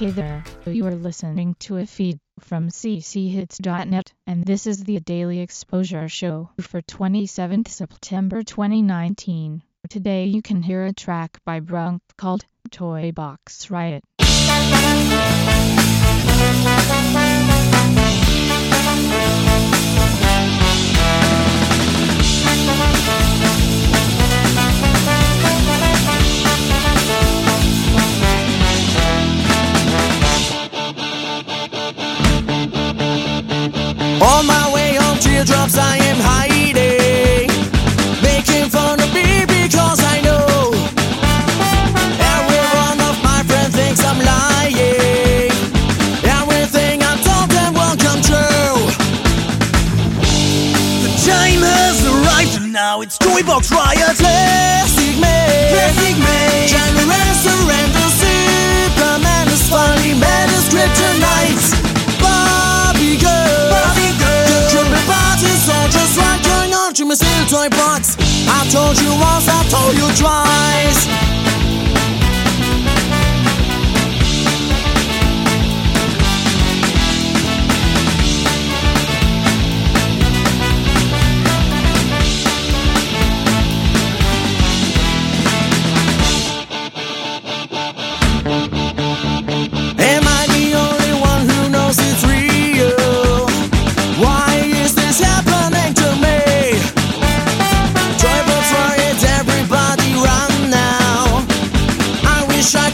Hey there, you are listening to a feed from cchits.net, and this is the Daily Exposure Show for 27th September 2019. Today you can hear a track by Brunk called Toy Box Riot. Teardrops I am hiding. Making fun of me because I know every one of my friends thinks I'm lying. Everything I told them won't come true. The time has arrived and now it's Toybox Riot. Plastic toy box. I told you once, I told you twice.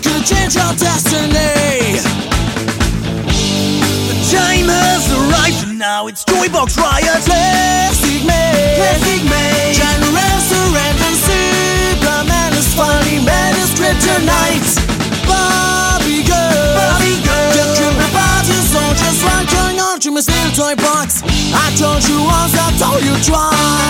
Could change your destiny. The time has arrived and now it's Joybox Riot. Plastic Man. Plastic Man. Generous surrender. Superman is funny. Man is kryptonite. Barbie girl. Barbie girl. The triple party soldiers right going on to my steel toy box. I told you once, I told you twice.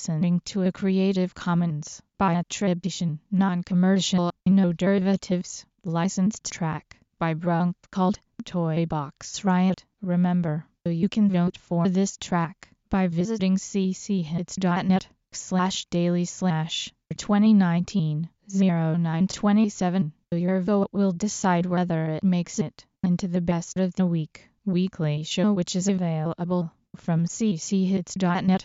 Listening to a Creative Commons by attribution, non-commercial, no derivatives, licensed track by Brunk called Toy Box Riot. Remember, you can vote for this track by visiting cchits.net slash daily slash 2019 0927. Your vote will decide whether it makes it into the best of the week weekly show which is available from cchits.net